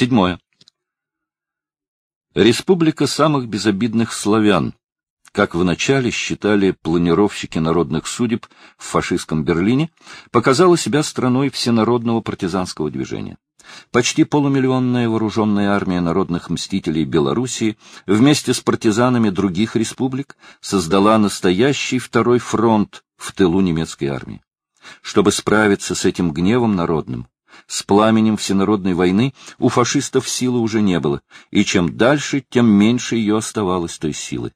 Седьмое. Республика самых безобидных славян, как вначале считали планировщики народных судеб в фашистском Берлине, показала себя страной всенародного партизанского движения. Почти полумиллионная вооруженная армия народных мстителей Белоруссии вместе с партизанами других республик создала настоящий второй фронт в тылу немецкой армии. Чтобы справиться с этим гневом народным, с пламенем всенародной войны у фашистов силы уже не было, и чем дальше, тем меньше ее оставалось той силы.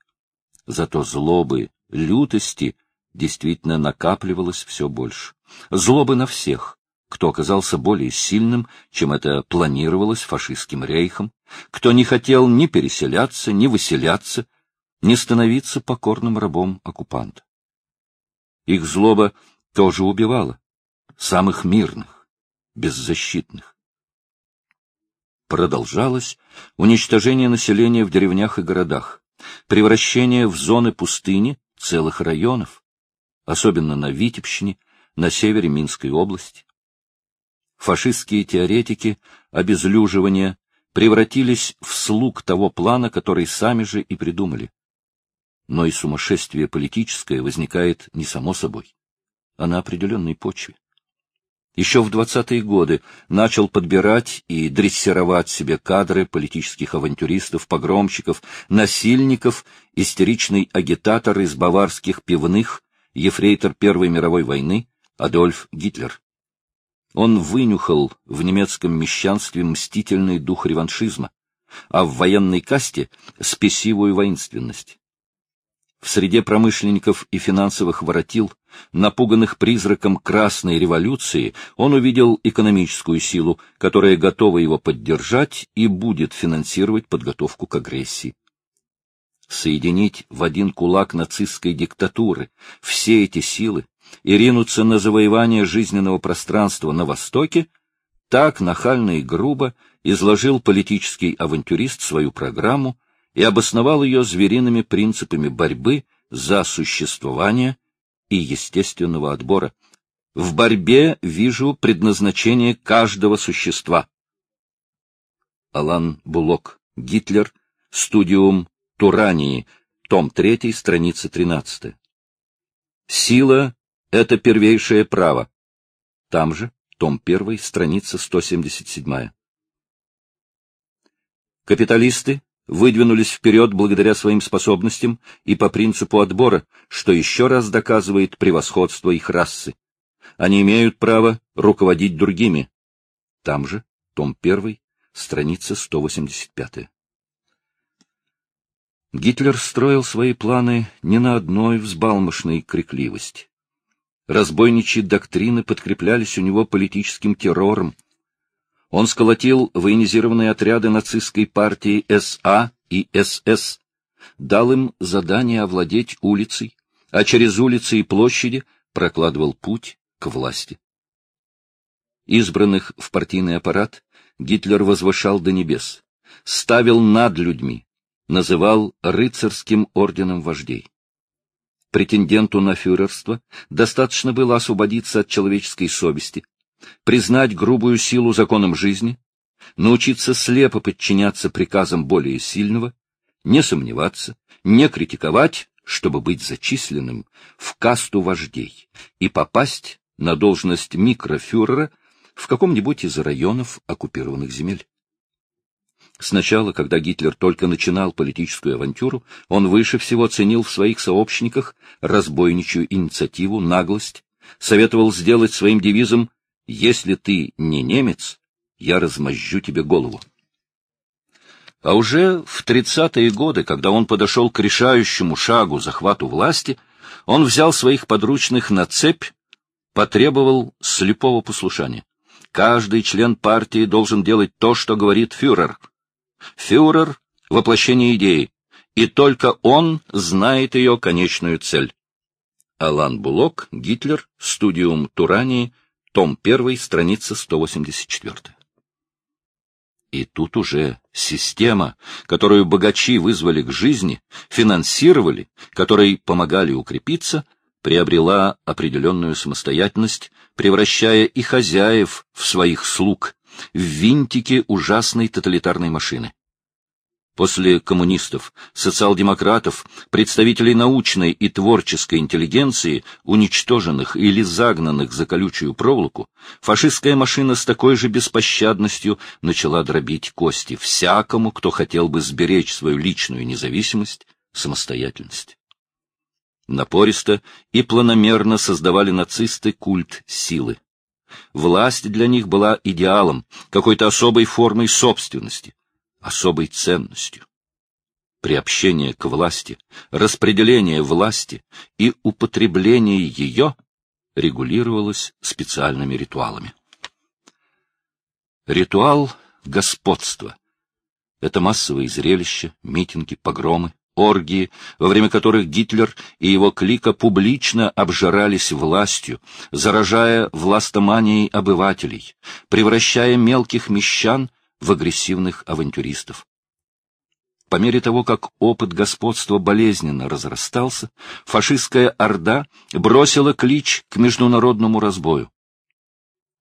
Зато злобы, лютости действительно накапливалось все больше. Злобы на всех, кто оказался более сильным, чем это планировалось фашистским рейхом, кто не хотел ни переселяться, ни выселяться, ни становиться покорным рабом оккупанта. Их злоба тоже убивала самых мирных, беззащитных. Продолжалось уничтожение населения в деревнях и городах, превращение в зоны пустыни целых районов, особенно на Витебщине, на севере Минской области. Фашистские теоретики обезлюживания превратились в слуг того плана, который сами же и придумали. Но и сумасшествие политическое возникает не само собой, а на определенной почве. Еще в двадцатые годы начал подбирать и дрессировать себе кадры политических авантюристов, погромщиков, насильников, истеричный агитатор из баварских пивных, ефрейтор Первой мировой войны Адольф Гитлер. Он вынюхал в немецком мещанстве мстительный дух реваншизма, а в военной касте — спесивую воинственность. В среде промышленников и финансовых воротил, напуганных призраком Красной революции, он увидел экономическую силу, которая готова его поддержать и будет финансировать подготовку к агрессии. Соединить в один кулак нацистской диктатуры все эти силы, и ринуться на завоевание жизненного пространства на Востоке, так нахально и грубо изложил политический авантюрист свою программу и обосновал ее звериными принципами борьбы за существование и естественного отбора. В борьбе вижу предназначение каждого существа. Алан Булок, Гитлер, Студиум Турании, том 3, страница 13. Сила это первейшее право. Там же, том 1, страница 177. Капиталисты выдвинулись вперед благодаря своим способностям и по принципу отбора, что еще раз доказывает превосходство их расы. Они имеют право руководить другими. Там же, том 1, страница 185. Гитлер строил свои планы не на одной взбалмошной крикливости. Разбойничьи доктрины подкреплялись у него политическим террором. Он сколотил военизированные отряды нацистской партии СА и СС, дал им задание овладеть улицей, а через улицы и площади прокладывал путь к власти. Избранных в партийный аппарат Гитлер возвышал до небес, ставил над людьми, называл рыцарским орденом вождей претенденту на фюрерство достаточно было освободиться от человеческой совести, признать грубую силу законом жизни, научиться слепо подчиняться приказам более сильного, не сомневаться, не критиковать, чтобы быть зачисленным в касту вождей и попасть на должность микрофюрера в каком-нибудь из районов оккупированных земель. Сначала, когда Гитлер только начинал политическую авантюру, он выше всего ценил в своих сообщниках разбойничью инициативу, наглость, советовал сделать своим девизом «Если ты не немец, я размозжу тебе голову». А уже в тридцатые годы, когда он подошел к решающему шагу захвату власти, он взял своих подручных на цепь, потребовал слепого послушания. Каждый член партии должен делать то, что говорит фюрер — Фюрер — воплощение идеи, и только он знает ее конечную цель. Алан Булок, Гитлер, Студиум Турании, том 1, страница 184. И тут уже система, которую богачи вызвали к жизни, финансировали, которой помогали укрепиться, приобрела определенную самостоятельность, превращая и хозяев в своих слуг, в винтики ужасной тоталитарной машины. После коммунистов, социал-демократов, представителей научной и творческой интеллигенции, уничтоженных или загнанных за колючую проволоку, фашистская машина с такой же беспощадностью начала дробить кости всякому, кто хотел бы сберечь свою личную независимость, самостоятельность. Напористо и планомерно создавали нацисты культ силы. Власть для них была идеалом, какой-то особой формой собственности, особой ценностью. Приобщение к власти, распределение власти и употребление ее регулировалось специальными ритуалами. Ритуал господства — это массовые зрелища, митинги, погромы, оргии, во время которых Гитлер и его клика публично обжирались властью, заражая властоманией обывателей, превращая мелких мещан в агрессивных авантюристов. По мере того, как опыт господства болезненно разрастался, фашистская орда бросила клич к международному разбою.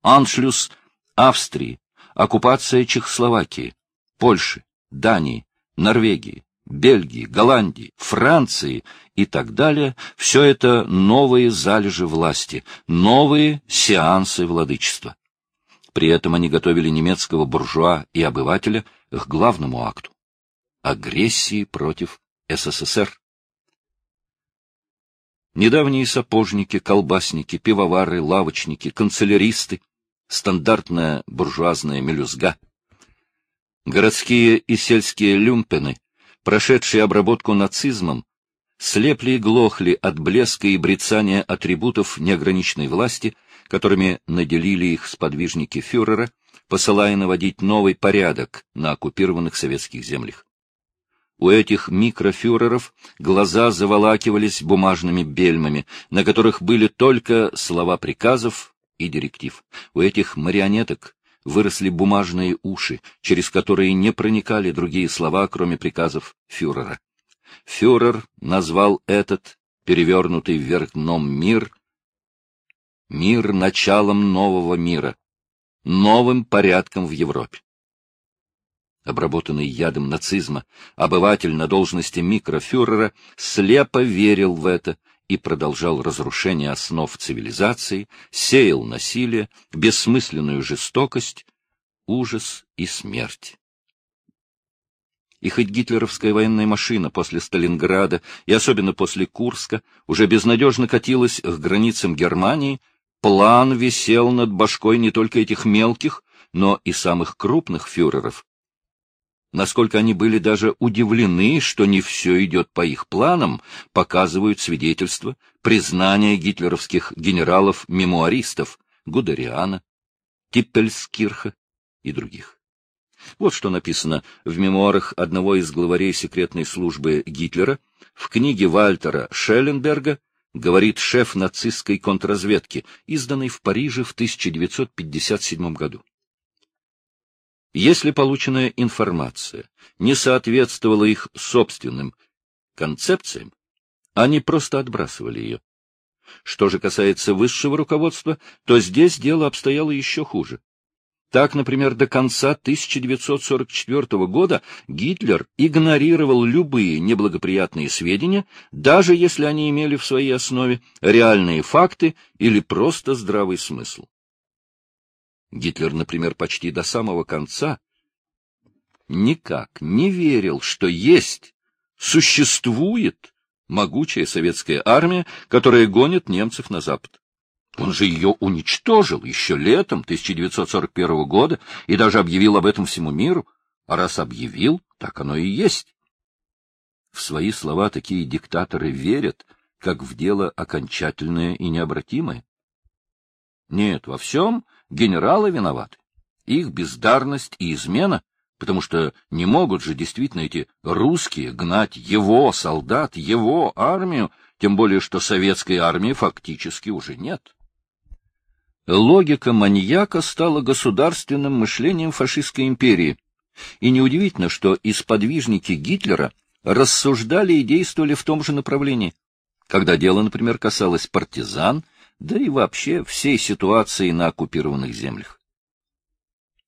Аншлюс Австрии, оккупация Чехословакии, Польши, Дании, Норвегии, Бельгии, Голландии, Франции и так далее — все это новые залежи власти, новые сеансы владычества. При этом они готовили немецкого буржуа и обывателя к главному акту — агрессии против СССР. Недавние сапожники, колбасники, пивовары, лавочники, канцеляристы, стандартная буржуазная мелюзга, городские и сельские люмпены, прошедшие обработку нацизмом, слепли и глохли от блеска и брецания атрибутов неограниченной власти, которыми наделили их сподвижники фюрера, посылая наводить новый порядок на оккупированных советских землях. У этих микрофюреров глаза заволакивались бумажными бельмами, на которых были только слова приказов и директив. У этих марионеток выросли бумажные уши, через которые не проникали другие слова, кроме приказов фюрера. Фюрер назвал этот перевернутый вверх дном мир мир началом нового мира, новым порядком в Европе. Обработанный ядом нацизма, обыватель на должности микрофюрера слепо верил в это и продолжал разрушение основ цивилизации, сеял насилие, бессмысленную жестокость, ужас и смерть. И хоть гитлеровская военная машина после Сталинграда и особенно после Курска уже безнадежно катилась к границам Германии, план висел над башкой не только этих мелких, но и самых крупных фюреров, Насколько они были даже удивлены, что не все идет по их планам, показывают свидетельства, признания гитлеровских генералов-мемуаристов Гудериана, Типпельскирха и других. Вот что написано в мемуарах одного из главарей секретной службы Гитлера в книге Вальтера Шелленберга говорит шеф нацистской контрразведки, изданной в Париже в 1957 году. Если полученная информация не соответствовала их собственным концепциям, они просто отбрасывали ее. Что же касается высшего руководства, то здесь дело обстояло еще хуже. Так, например, до конца 1944 года Гитлер игнорировал любые неблагоприятные сведения, даже если они имели в своей основе реальные факты или просто здравый смысл. Гитлер, например, почти до самого конца никак не верил, что есть, существует могучая советская армия, которая гонит немцев на запад. Он же ее уничтожил еще летом 1941 года и даже объявил об этом всему миру. А раз объявил, так оно и есть. В свои слова такие диктаторы верят, как в дело окончательное и необратимое. Нет, во всем генералы виноваты. Их бездарность и измена, потому что не могут же действительно эти русские гнать его солдат, его армию, тем более что советской армии фактически уже нет. Логика маньяка стала государственным мышлением фашистской империи, и неудивительно, что и сподвижники Гитлера рассуждали и действовали в том же направлении, когда дело, например, касалось партизан да и вообще всей ситуации на оккупированных землях.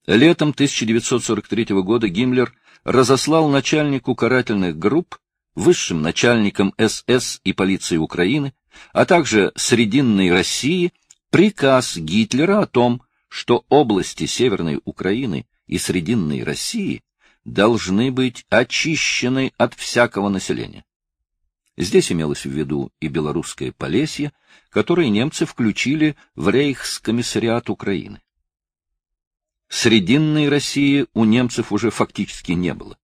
Летом 1943 года Гиммлер разослал начальнику карательных групп, высшим начальникам СС и полиции Украины, а также Срединной России приказ Гитлера о том, что области Северной Украины и Срединной России должны быть очищены от всякого населения. Здесь имелось в виду и белорусское Полесье, которое немцы включили в рейхскомиссариат Украины. Срединной России у немцев уже фактически не было.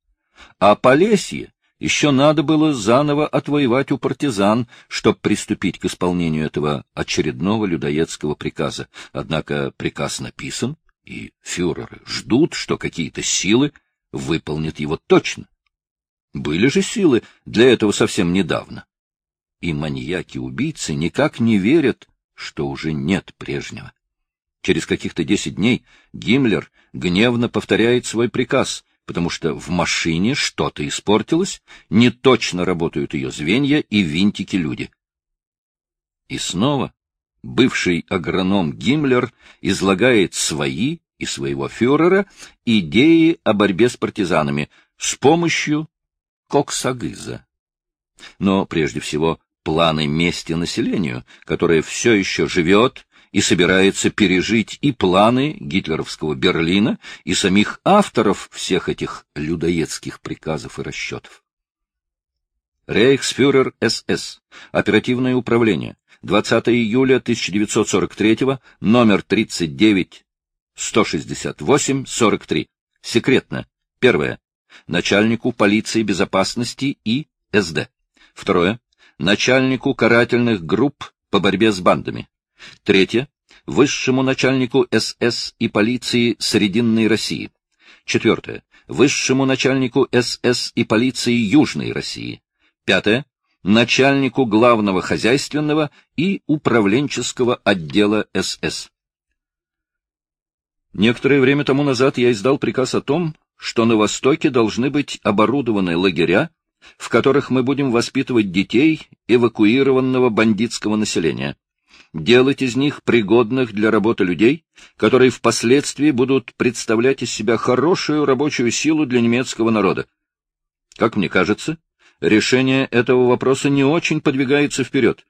А Полесье еще надо было заново отвоевать у партизан, чтобы приступить к исполнению этого очередного людоедского приказа. Однако приказ написан, и фюреры ждут, что какие-то силы выполнят его точно. Были же силы для этого совсем недавно. И маньяки-убийцы никак не верят, что уже нет прежнего. Через каких-то десять дней Гиммлер гневно повторяет свой приказ, потому что в машине что-то испортилось, не точно работают ее звенья и винтики-люди. И снова бывший агроном Гиммлер излагает свои и своего фюрера идеи о борьбе с партизанами с помощью коксагыза. Но прежде всего планы мести населению, которое все еще живет и собирается пережить и планы гитлеровского Берлина, и самих авторов всех этих людоедских приказов и расчетов. Рейхсфюрер СС. Оперативное управление. 20 июля 1943, номер 39, 168, 43. Секретно. Первое. Начальнику полиции безопасности и СД. Второе. Начальнику карательных групп по борьбе с бандами. Третье. Высшему начальнику СС и полиции Срединной России. Четвертое. Высшему начальнику СС и полиции Южной России. Пятое. Начальнику главного хозяйственного и управленческого отдела СС. Некоторое время тому назад я издал приказ о том, что на Востоке должны быть оборудованы лагеря, в которых мы будем воспитывать детей эвакуированного бандитского населения делать из них пригодных для работы людей, которые впоследствии будут представлять из себя хорошую рабочую силу для немецкого народа. Как мне кажется, решение этого вопроса не очень подвигается вперед.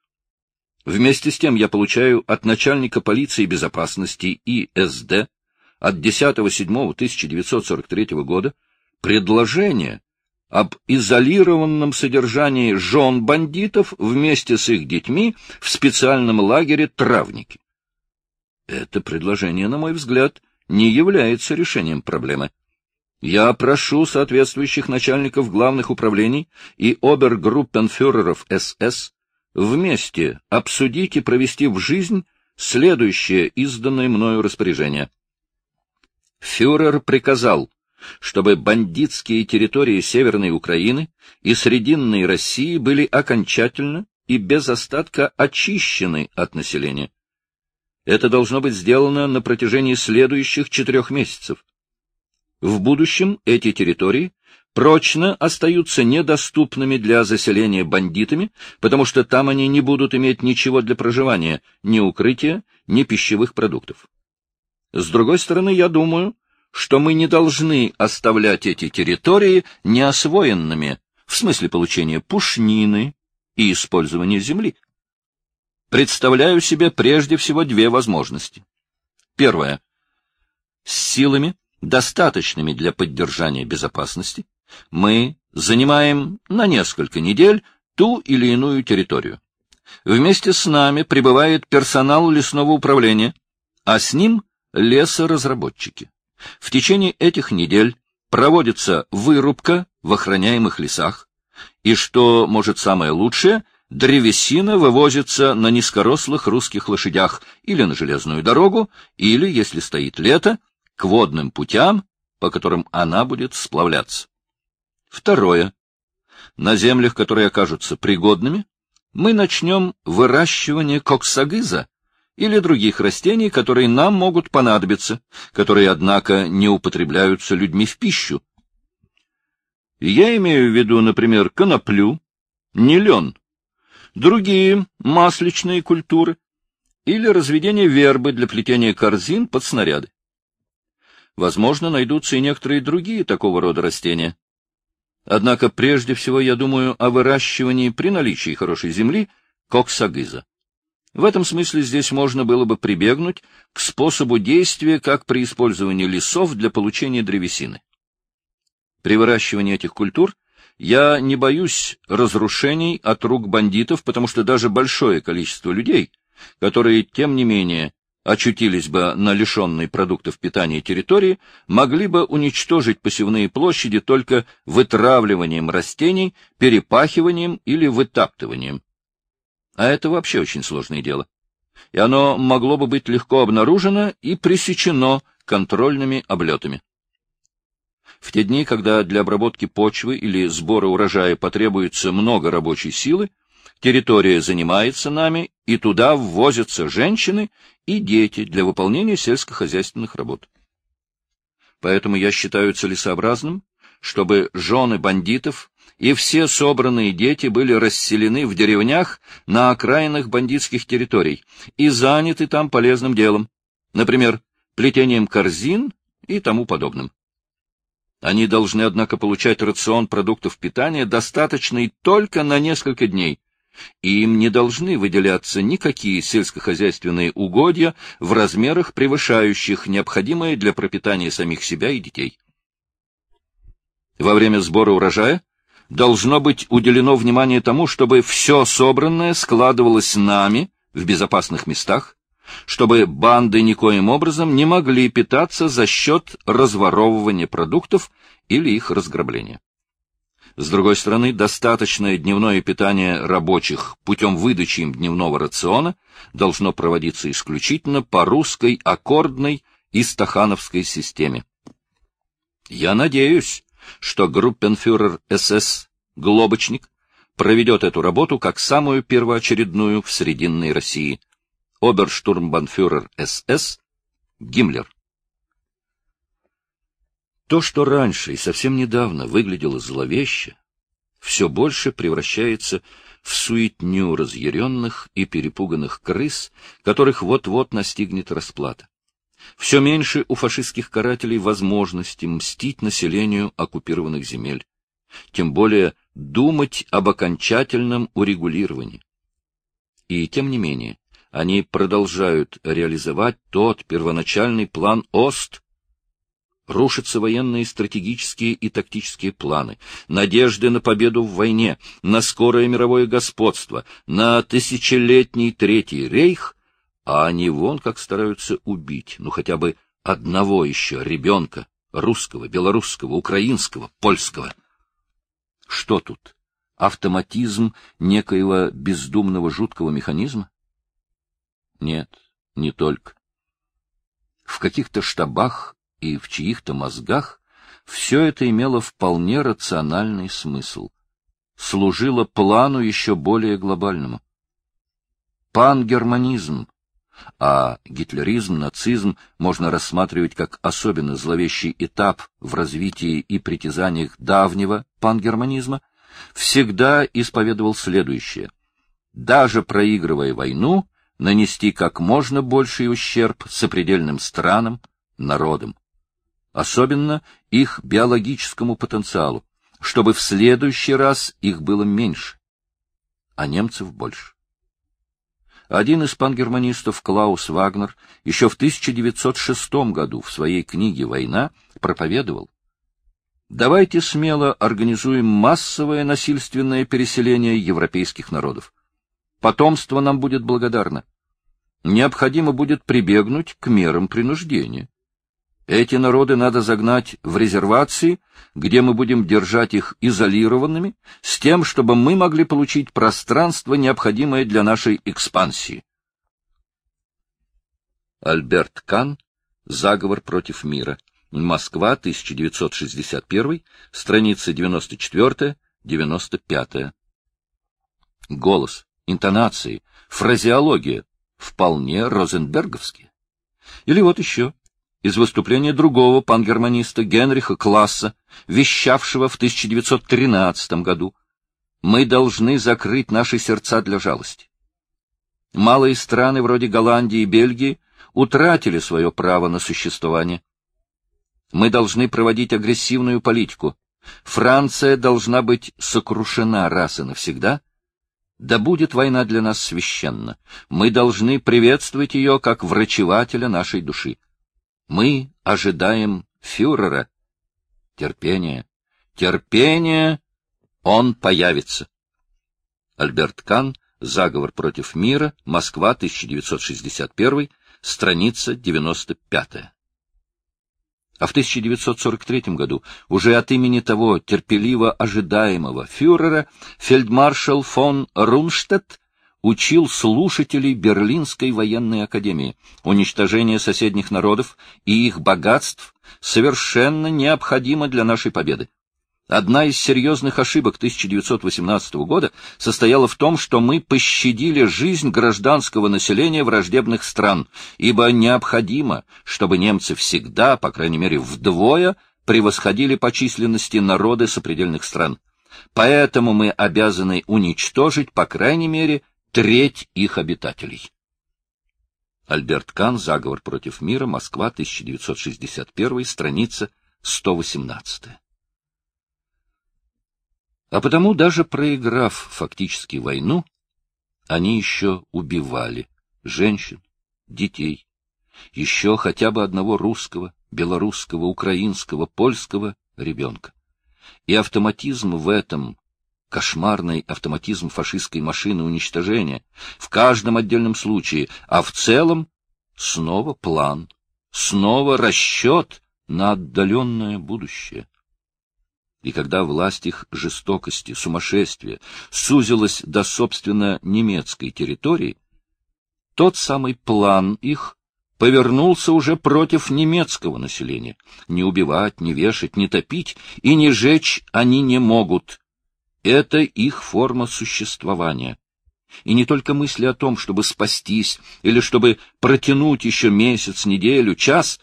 Вместе с тем я получаю от начальника полиции безопасности ИСД от 10.07.1943 года предложение об изолированном содержании жен бандитов вместе с их детьми в специальном лагере «Травники». Это предложение, на мой взгляд, не является решением проблемы. Я прошу соответствующих начальников главных управлений и обергруппенфюреров СС вместе обсудить и провести в жизнь следующее изданное мною распоряжение. Фюрер приказал чтобы бандитские территории Северной Украины и Срединной России были окончательно и без остатка очищены от населения. Это должно быть сделано на протяжении следующих четырех месяцев. В будущем эти территории прочно остаются недоступными для заселения бандитами, потому что там они не будут иметь ничего для проживания, ни укрытия, ни пищевых продуктов. С другой стороны, я думаю, что мы не должны оставлять эти территории неосвоенными в смысле получения пушнины и использования земли. Представляю себе прежде всего две возможности. Первое. С силами, достаточными для поддержания безопасности, мы занимаем на несколько недель ту или иную территорию. Вместе с нами прибывает персонал лесного управления, а с ним лесоразработчики. В течение этих недель проводится вырубка в охраняемых лесах, и, что может самое лучшее, древесина вывозится на низкорослых русских лошадях или на железную дорогу, или, если стоит лето, к водным путям, по которым она будет сплавляться. Второе. На землях, которые окажутся пригодными, мы начнем выращивание коксагыза, или других растений, которые нам могут понадобиться, которые, однако, не употребляются людьми в пищу. Я имею в виду, например, коноплю, не лен, другие масличные культуры или разведение вербы для плетения корзин под снаряды. Возможно, найдутся и некоторые другие такого рода растения. Однако прежде всего я думаю о выращивании при наличии хорошей земли коксагыза. В этом смысле здесь можно было бы прибегнуть к способу действия, как при использовании лесов для получения древесины. При выращивании этих культур я не боюсь разрушений от рук бандитов, потому что даже большое количество людей, которые, тем не менее, очутились бы на лишенной продуктов питания территории, могли бы уничтожить посевные площади только вытравливанием растений, перепахиванием или вытаптыванием. А это вообще очень сложное дело. И оно могло бы быть легко обнаружено и пресечено контрольными облетами. В те дни, когда для обработки почвы или сбора урожая потребуется много рабочей силы, территория занимается нами, и туда ввозятся женщины и дети для выполнения сельскохозяйственных работ. Поэтому я считаю целесообразным, чтобы жены бандитов и все собранные дети были расселены в деревнях на окраинах бандитских территорий и заняты там полезным делом, например, плетением корзин и тому подобным. Они должны, однако, получать рацион продуктов питания, достаточный только на несколько дней, и им не должны выделяться никакие сельскохозяйственные угодья в размерах, превышающих необходимое для пропитания самих себя и детей. Во время сбора урожая должно быть уделено внимание тому, чтобы все собранное складывалось нами в безопасных местах, чтобы банды никоим образом не могли питаться за счет разворовывания продуктов или их разграбления. С другой стороны, достаточное дневное питание рабочих путем выдачи им дневного рациона должно проводиться исключительно по русской аккордной и стахановской системе. Я надеюсь, что группенфюрер СС Глобочник проведет эту работу как самую первоочередную в Срединной России – оберштурмбанфюрер СС Гиммлер. То, что раньше и совсем недавно выглядело зловеще, все больше превращается в суетню разъяренных и перепуганных крыс, которых вот-вот настигнет расплата. Все меньше у фашистских карателей возможности мстить населению оккупированных земель, тем более думать об окончательном урегулировании. И тем не менее, они продолжают реализовать тот первоначальный план ОСТ. Рушатся военные стратегические и тактические планы, надежды на победу в войне, на скорое мировое господство, на тысячелетний Третий рейх, а они вон как стараются убить, ну хотя бы одного еще ребенка, русского, белорусского, украинского, польского. Что тут? Автоматизм некоего бездумного жуткого механизма? Нет, не только. В каких-то штабах и в чьих-то мозгах все это имело вполне рациональный смысл, служило плану еще более глобальному. Пангерманизм, а гитлеризм, нацизм можно рассматривать как особенно зловещий этап в развитии и притязаниях давнего пангерманизма, всегда исповедовал следующее. Даже проигрывая войну, нанести как можно больший ущерб сопредельным странам, народам, особенно их биологическому потенциалу, чтобы в следующий раз их было меньше, а немцев больше. Один из пангерманистов Клаус Вагнер еще в 1906 году в своей книге «Война» проповедовал «Давайте смело организуем массовое насильственное переселение европейских народов. Потомство нам будет благодарно необходимо будет прибегнуть к мерам принуждения. Эти народы надо загнать в резервации, где мы будем держать их изолированными, с тем, чтобы мы могли получить пространство, необходимое для нашей экспансии. Альберт Кан «Заговор против мира». Москва, 1961, страница 94-95. Голос, интонации, фразеология, вполне розенберговские. Или вот еще, из выступления другого пангерманиста Генриха Класса, вещавшего в 1913 году, «Мы должны закрыть наши сердца для жалости». Малые страны вроде Голландии и Бельгии утратили свое право на существование. Мы должны проводить агрессивную политику. Франция должна быть сокрушена раз и навсегда. Да будет война для нас священна. Мы должны приветствовать ее как врачевателя нашей души. Мы ожидаем фюрера. Терпение, терпение, он появится. Альберт Кан, Заговор против мира, Москва, 1961, страница 95. А в 1943 году уже от имени того терпеливо ожидаемого фюрера фельдмаршал фон Рунштадт учил слушателей Берлинской военной академии. Уничтожение соседних народов и их богатств совершенно необходимо для нашей победы. Одна из серьезных ошибок 1918 года состояла в том, что мы пощадили жизнь гражданского населения враждебных стран, ибо необходимо, чтобы немцы всегда, по крайней мере вдвое, превосходили по численности народы сопредельных стран. Поэтому мы обязаны уничтожить, по крайней мере, треть их обитателей. Альберт Кан, «Заговор против мира», Москва, 1961, страница 118. А потому, даже проиграв фактически войну, они еще убивали женщин, детей, еще хотя бы одного русского, белорусского, украинского, польского ребенка. И автоматизм в этом, кошмарный автоматизм фашистской машины уничтожения, в каждом отдельном случае, а в целом снова план, снова расчет на отдаленное будущее. И когда власть их жестокости, сумасшествия сузилась до, собственно, немецкой территории, тот самый план их повернулся уже против немецкого населения. Не убивать, не вешать, не топить и не жечь они не могут. Это их форма существования. И не только мысли о том, чтобы спастись или чтобы протянуть еще месяц, неделю, час,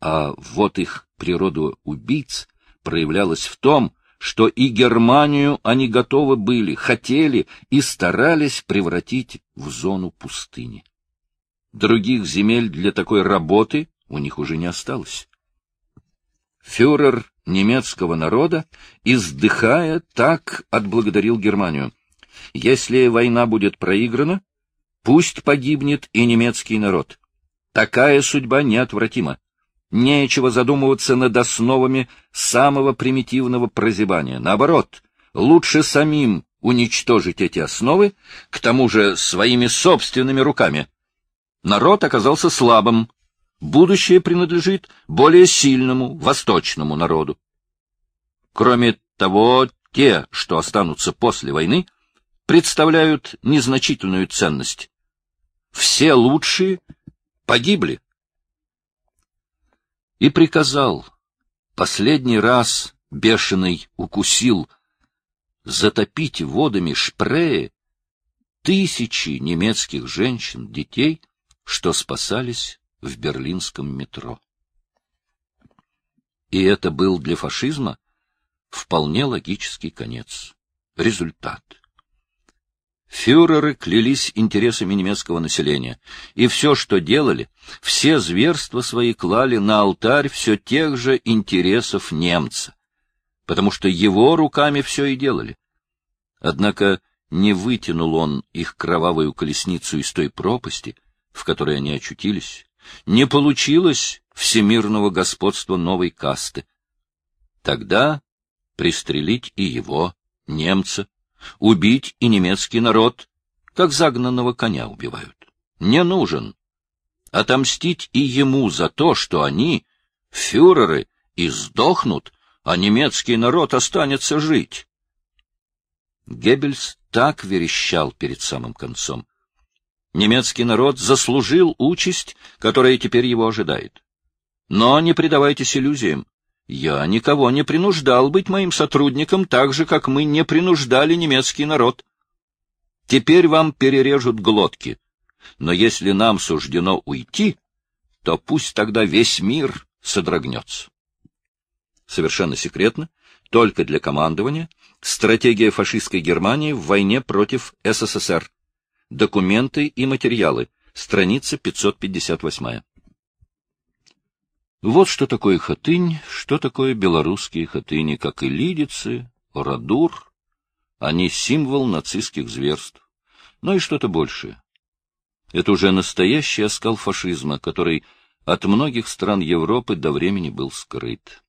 а вот их природу убийц — проявлялась в том, что и Германию они готовы были, хотели и старались превратить в зону пустыни. Других земель для такой работы у них уже не осталось. Фюрер немецкого народа, издыхая, так отблагодарил Германию. Если война будет проиграна, пусть погибнет и немецкий народ. Такая судьба неотвратима. Нечего задумываться над основами самого примитивного прозябания. Наоборот, лучше самим уничтожить эти основы, к тому же своими собственными руками. Народ оказался слабым. Будущее принадлежит более сильному, восточному народу. Кроме того, те, что останутся после войны, представляют незначительную ценность. Все лучшие погибли и приказал, последний раз бешеный укусил, затопить водами Шпрее тысячи немецких женщин, детей, что спасались в берлинском метро. И это был для фашизма вполне логический конец, результат. Фюреры клялись интересами немецкого населения, и все, что делали, все зверства свои клали на алтарь все тех же интересов немца, потому что его руками все и делали. Однако не вытянул он их кровавую колесницу из той пропасти, в которой они очутились, не получилось всемирного господства новой касты. Тогда пристрелить и его, немца, убить и немецкий народ, как загнанного коня убивают. Не нужен. Отомстить и ему за то, что они, фюреры, и сдохнут, а немецкий народ останется жить. Геббельс так верещал перед самым концом. Немецкий народ заслужил участь, которая теперь его ожидает. Но не предавайтесь иллюзиям. Я никого не принуждал быть моим сотрудником так же, как мы не принуждали немецкий народ. Теперь вам перережут глотки. Но если нам суждено уйти, то пусть тогда весь мир содрогнется. Совершенно секретно, только для командования, стратегия фашистской Германии в войне против СССР. Документы и материалы. Страница 558. Вот что такое хатынь, что такое белорусские хатыни, как и лидицы, радур. Они символ нацистских зверств. Но и что-то большее. Это уже настоящий оскал фашизма, который от многих стран Европы до времени был скрыт.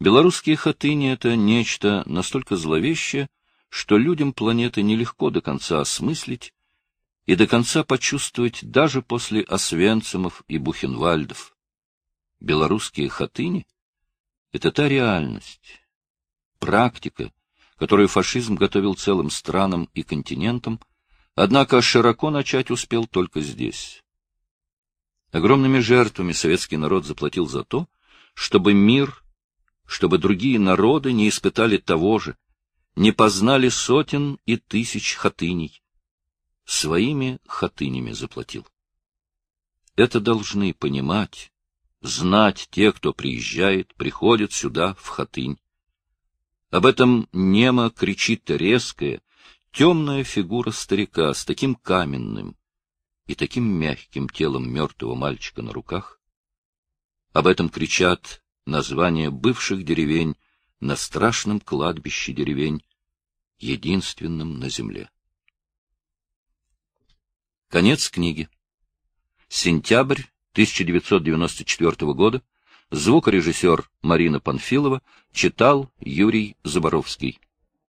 Белорусские хатыни — это нечто настолько зловещее, что людям планеты нелегко до конца осмыслить и до конца почувствовать даже после Освенцимов и Бухенвальдов. Белорусские хатыни — это та реальность, практика, которую фашизм готовил целым странам и континентам, однако широко начать успел только здесь. Огромными жертвами советский народ заплатил за то, чтобы мир, чтобы другие народы не испытали того же, не познали сотен и тысяч хатыней. Своими хатынями заплатил. Это должны понимать, знать те, кто приезжает, приходит сюда, в хатынь. Об этом немо кричит резкая, темная фигура старика с таким каменным, и таким мягким телом мертвого мальчика на руках. Об этом кричат названия бывших деревень на страшном кладбище деревень, единственном на земле. Конец книги. Сентябрь 1994 года. Звукорежиссер Марина Панфилова читал Юрий Заборовский.